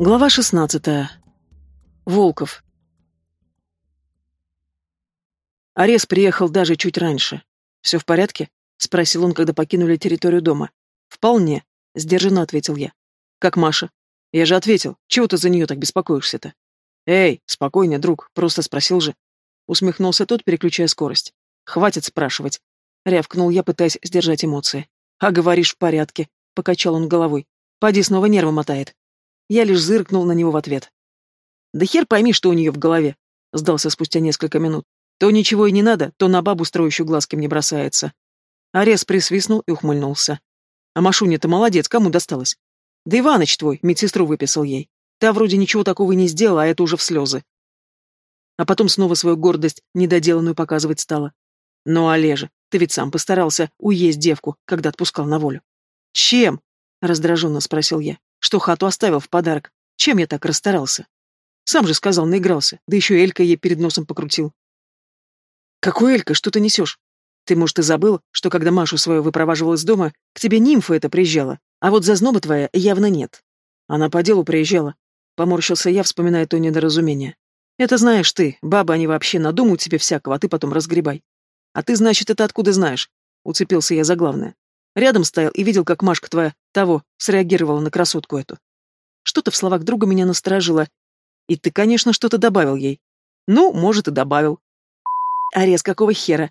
Глава шестнадцатая. Волков. Арес приехал даже чуть раньше. «Все в порядке?» — спросил он, когда покинули территорию дома. «Вполне», — сдержанно ответил я. «Как Маша?» «Я же ответил. Чего ты за нее так беспокоишься-то?» «Эй, спокойнее, друг, просто спросил же». Усмехнулся тот, переключая скорость. «Хватит спрашивать», — рявкнул я, пытаясь сдержать эмоции. «А говоришь, в порядке», — покачал он головой. «Поди снова нервы мотает». Я лишь зыркнул на него в ответ. «Да хер пойми, что у нее в голове», — сдался спустя несколько минут. «То ничего и не надо, то на бабу, строящую глазки, мне бросается». Арес присвистнул и ухмыльнулся. «А Машуня-то молодец, кому досталось?» «Да Иваныч твой, медсестру выписал ей. Та вроде ничего такого и не сделала, а это уже в слезы». А потом снова свою гордость недоделанную показывать стала. «Ну, Олежа, ты ведь сам постарался уесть девку, когда отпускал на волю». «Чем?» — раздраженно спросил я. Что хату оставил в подарок? Чем я так расстарался? Сам же сказал, наигрался, да еще Элька ей перед носом покрутил. Какой Элька, что ты несешь? Ты, может, и забыл, что когда Машу свою выпроваживал из дома, к тебе нимфа это приезжала, а вот зазноба твоя явно нет. Она по делу приезжала. Поморщился я, вспоминая то недоразумение. Это знаешь ты, бабы они вообще надумают тебе всякого, а ты потом разгребай. А ты, значит, это откуда знаешь? Уцепился я за главное. Рядом стоял и видел, как Машка твоя того среагировала на красотку эту. Что-то в словах друга меня насторожило. И ты, конечно, что-то добавил ей. Ну, может, и добавил. Арес, какого хера?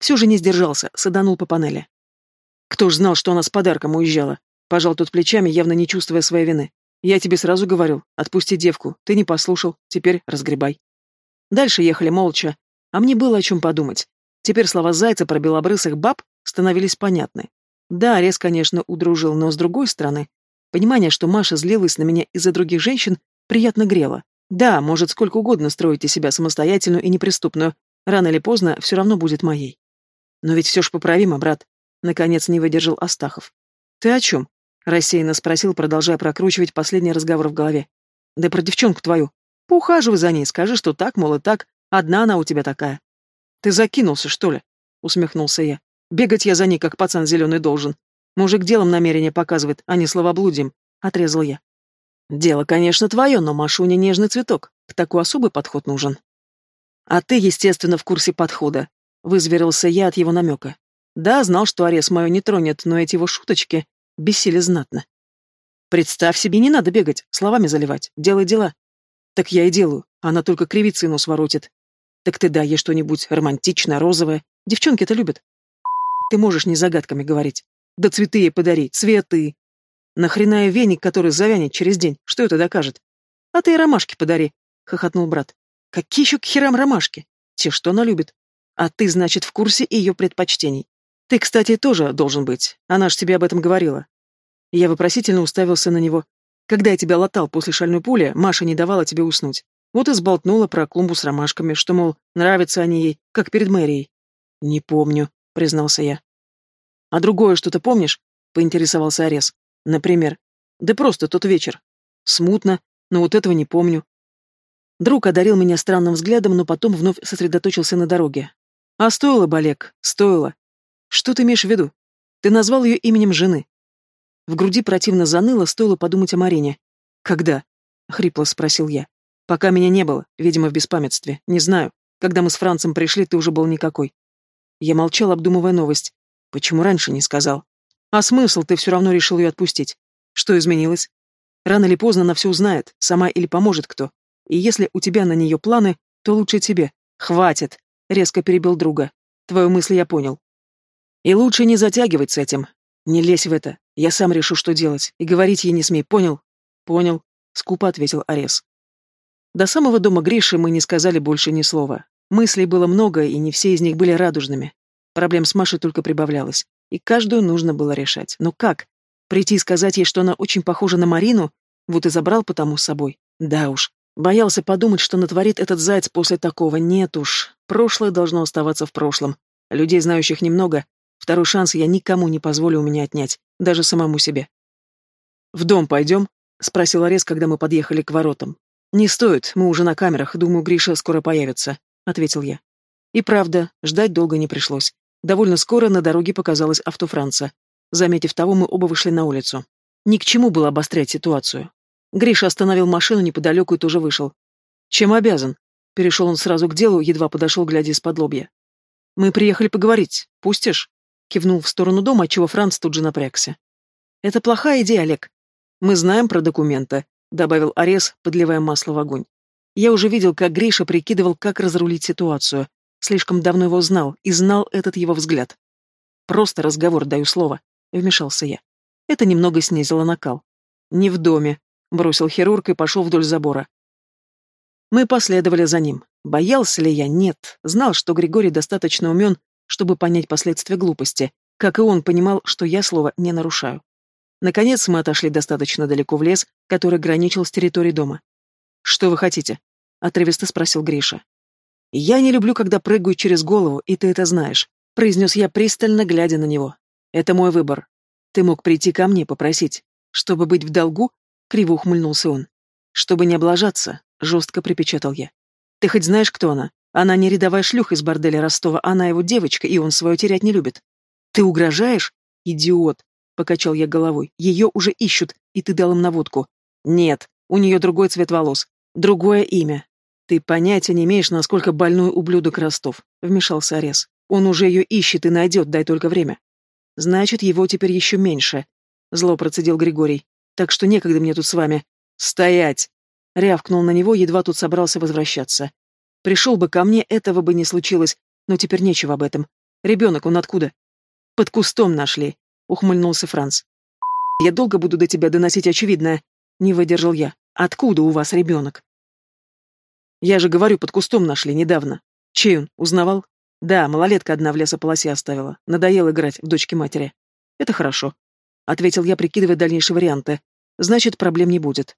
Все же не сдержался, саданул по панели. Кто ж знал, что она с подарком уезжала? Пожал тут плечами, явно не чувствуя своей вины. Я тебе сразу говорил, отпусти девку, ты не послушал, теперь разгребай. Дальше ехали молча, а мне было о чем подумать. Теперь слова Зайца про белобрысых баб становились понятны. Да, Арес, конечно, удружил, но с другой стороны, понимание, что Маша злилась на меня из-за других женщин, приятно грело. Да, может сколько угодно строить из себя самостоятельную и неприступную, рано или поздно все равно будет моей. Но ведь все ж поправимо, брат. Наконец не выдержал Астахов. Ты о чем? Рассеянно спросил, продолжая прокручивать последний разговор в голове. Да про девчонку твою. Поухаживай за ней, скажи, что так, мол, и так. Одна она у тебя такая. Ты закинулся, что ли? Усмехнулся я. Бегать я за ней, как пацан зеленый, должен. Мужик делом намерение показывает, а не словоблудием. Отрезал я. Дело, конечно, твое, но Машуня нежный цветок. К такой особый подход нужен. А ты, естественно, в курсе подхода. Вызверился я от его намека. Да, знал, что Арес мою не тронет, но эти его шуточки бесили знатно. Представь себе, не надо бегать, словами заливать. Делай дела. Так я и делаю. Она только кривится и нос воротит. Так ты дай ей что-нибудь романтичное, розовое. Девчонки-то любят. Ты можешь не загадками говорить. Да цветы ей подари, цветы. Нахрена и веник, который завянет через день, что это докажет? А ты и ромашки подари, хохотнул брат. Какие еще к херам ромашки? Те, что она любит. А ты, значит, в курсе ее предпочтений. Ты, кстати, тоже должен быть. Она ж тебе об этом говорила. Я вопросительно уставился на него. Когда я тебя латал после шальной пули, Маша не давала тебе уснуть. Вот и сболтнула про клумбу с ромашками, что, мол, нравятся они ей, как перед мэрией. Не помню, признался я. «А другое что-то помнишь?» — поинтересовался Арес. «Например?» «Да просто тот вечер. Смутно, но вот этого не помню». Друг одарил меня странным взглядом, но потом вновь сосредоточился на дороге. «А стоило бы, Олег, стоило. Что ты имеешь в виду? Ты назвал ее именем жены». В груди противно заныло, стоило подумать о Марине. «Когда?» — хрипло спросил я. «Пока меня не было, видимо, в беспамятстве. Не знаю. Когда мы с Францем пришли, ты уже был никакой. Я молчал, обдумывая новость. Почему раньше не сказал? А смысл, ты все равно решил ее отпустить. Что изменилось? Рано или поздно она все узнает, сама или поможет кто. И если у тебя на нее планы, то лучше тебе. Хватит, резко перебил друга. Твою мысль я понял. И лучше не затягивать с этим. Не лезь в это. Я сам решу, что делать. И говорить ей не смей, понял? Понял, скупо ответил Арес. До самого дома Гриши мы не сказали больше ни слова. Мыслей было много, и не все из них были радужными. Проблем с Машей только прибавлялось, и каждую нужно было решать. Но как? Прийти и сказать ей, что она очень похожа на Марину? Вот и забрал потому с собой. Да уж. Боялся подумать, что натворит этот заяц после такого. Нет уж. Прошлое должно оставаться в прошлом. Людей, знающих немного. Второй шанс я никому не позволю у меня отнять. Даже самому себе. «В дом пойдем?» — спросил Арес, когда мы подъехали к воротам. «Не стоит, мы уже на камерах. Думаю, Гриша скоро появится. — ответил я. И правда, ждать долго не пришлось. Довольно скоро на дороге показалось авто Франца. Заметив того, мы оба вышли на улицу. Ни к чему было обострять ситуацию. Гриша остановил машину неподалеку и тоже вышел. «Чем обязан?» Перешел он сразу к делу, едва подошел, глядя из-под лобья. «Мы приехали поговорить. Пустишь?» Кивнул в сторону дома, отчего Франц тут же напрягся. «Это плохая идея, Олег. Мы знаем про документы», — добавил Арес, подливая масло в огонь. Я уже видел, как Гриша прикидывал, как разрулить ситуацию. Слишком давно его знал, и знал этот его взгляд. «Просто разговор, даю слово», — вмешался я. Это немного снизило накал. «Не в доме», — бросил хирург и пошел вдоль забора. Мы последовали за ним. Боялся ли я? Нет. Знал, что Григорий достаточно умен, чтобы понять последствия глупости, как и он понимал, что я слово не нарушаю. Наконец мы отошли достаточно далеко в лес, который граничил с территорией дома. «Что вы хотите?» — отрывисто спросил Гриша. «Я не люблю, когда прыгаю через голову, и ты это знаешь», — произнес я, пристально глядя на него. «Это мой выбор. Ты мог прийти ко мне попросить. Чтобы быть в долгу?» — криво ухмыльнулся он. «Чтобы не облажаться», — жестко припечатал я. «Ты хоть знаешь, кто она? Она не рядовая шлюха из борделя Ростова, она его девочка, и он свое терять не любит. Ты угрожаешь? Идиот!» — покачал я головой. «Ее уже ищут, и ты дал им наводку». «Нет, у нее другой цвет волос. Другое имя. Ты понятия не имеешь, насколько больной ублюдок Ростов, вмешался Арес. Он уже ее ищет и найдет, дай только время. Значит, его теперь еще меньше. Зло процедил Григорий. Так что некогда мне тут с вами. Стоять! Рявкнул на него, едва тут собрался возвращаться. Пришел бы ко мне, этого бы не случилось, но теперь нечего об этом. Ребенок, он откуда? Под кустом нашли, ухмыльнулся Франц. Я долго буду до тебя доносить очевидное. Не выдержал я. Откуда у вас ребенок? Я же говорю, под кустом нашли недавно. Чей он, узнавал? Да, малолетка одна в лесополосе оставила. Надоело играть в дочке матери. Это хорошо. Ответил я, прикидывая дальнейшие варианты. Значит, проблем не будет.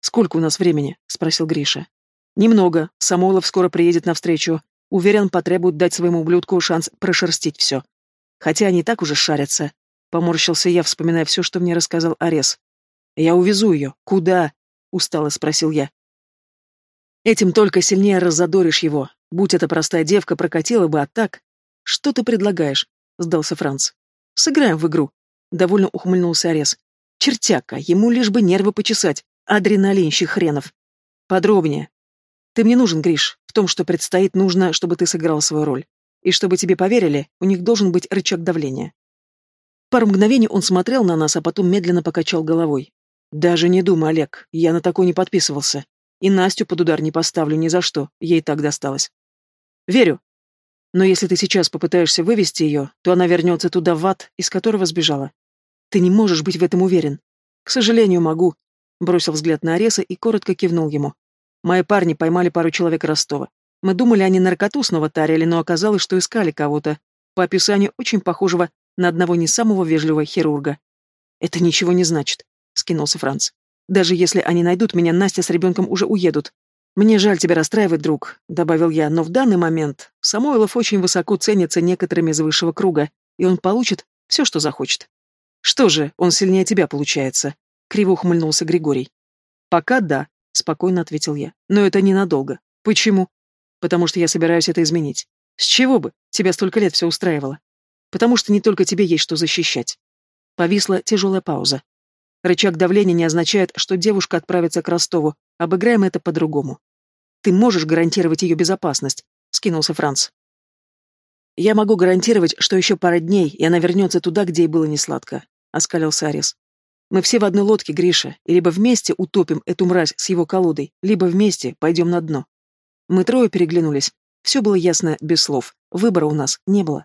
Сколько у нас времени? Спросил Гриша. Немного. Самойлов скоро приедет навстречу. Уверен, потребует дать своему ублюдку шанс прошерстить все. Хотя они так уже шарятся. Поморщился я, вспоминая все, что мне рассказал Арес. Я увезу ее. Куда? Устало спросил я. Этим только сильнее раззадоришь его. Будь это простая девка, прокатила бы, а так... Что ты предлагаешь? Сдался Франц. Сыграем в игру. Довольно ухмыльнулся Арес. Чертяка, ему лишь бы нервы почесать. Адреналинщик хренов. Подробнее. Ты мне нужен, Гриш. В том, что предстоит, нужно, чтобы ты сыграл свою роль. И чтобы тебе поверили, у них должен быть рычаг давления. Пару мгновений он смотрел на нас, а потом медленно покачал головой. Даже не думай, Олег, я на такой не подписывался. И Настю под удар не поставлю ни за что, ей так досталось. Верю. Но если ты сейчас попытаешься вывести ее, то она вернется туда в ад, из которого сбежала. Ты не можешь быть в этом уверен. К сожалению, могу. Бросил взгляд на Ареса и коротко кивнул ему. Мои парни поймали пару человек Ростова. Мы думали, они наркоту снова тарили, но оказалось, что искали кого-то. По описанию очень похожего на одного не самого вежливого хирурга. Это ничего не значит. — скинулся Франц. «Даже если они найдут меня, Настя с ребенком уже уедут. Мне жаль тебя расстраивать, друг», — добавил я, но в данный момент Самойлов очень высоко ценится некоторыми из высшего круга, и он получит все, что захочет. «Что же, он сильнее тебя получается», — криво ухмыльнулся Григорий. «Пока да», — спокойно ответил я, — «но это ненадолго. Почему?» «Потому что я собираюсь это изменить. С чего бы? Тебя столько лет все устраивало. Потому что не только тебе есть что защищать». Повисла тяжелая пауза. Рычаг давления не означает, что девушка отправится к Ростову. Обыграем это по-другому. Ты можешь гарантировать ее безопасность, скинулся Франц. Я могу гарантировать, что еще пара дней, и она вернется туда, где ей было несладко, оскалился Арис. Мы все в одной лодке, Гриша, и либо вместе утопим эту мразь с его колодой, либо вместе пойдем на дно. Мы трое переглянулись. Все было ясно без слов. Выбора у нас не было.